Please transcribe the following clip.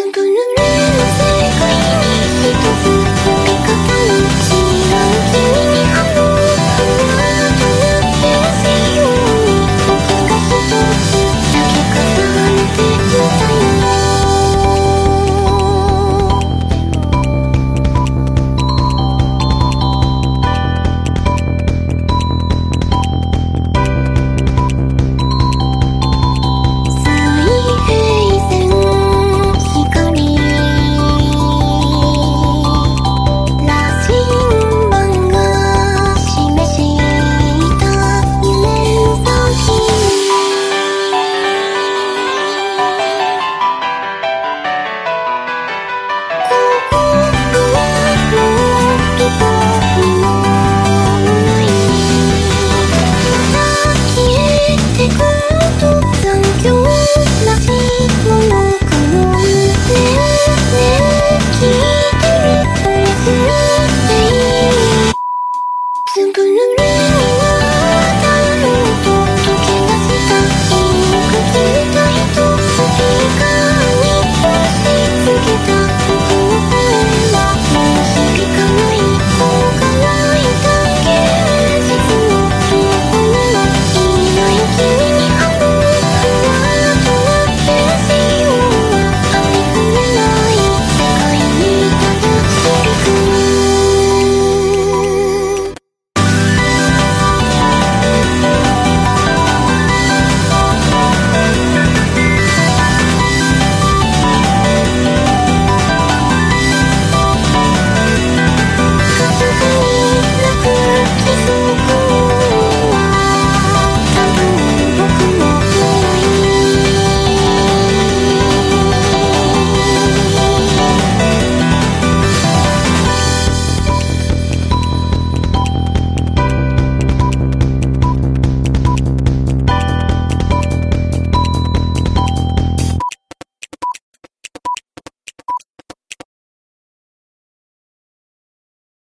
两个人。更让。